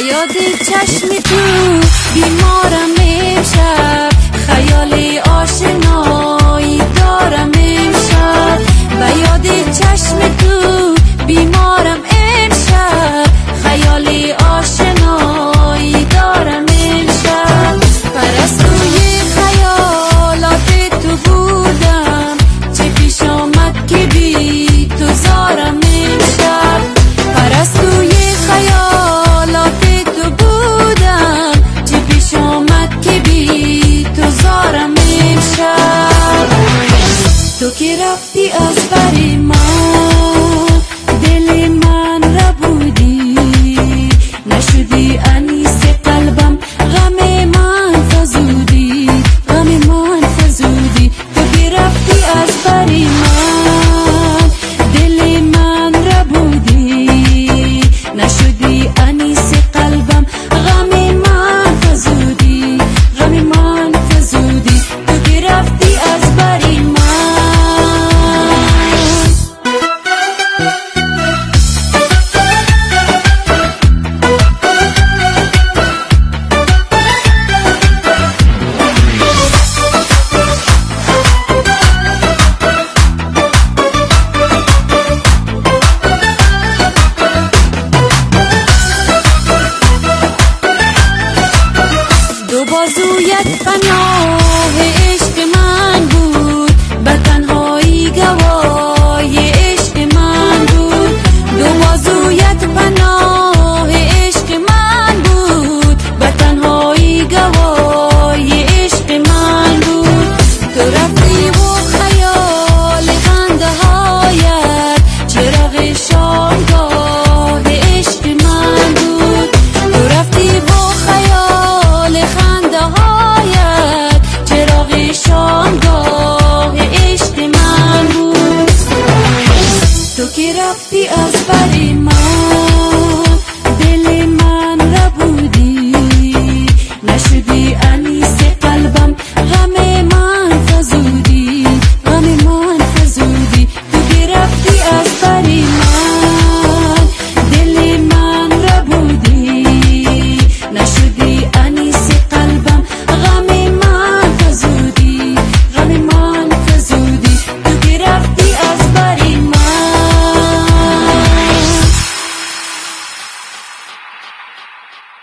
یاد چشم تو بیمارم امشب. خیالی آشنا. क्ति अरेमा ah zuyet bam Ti ospari mau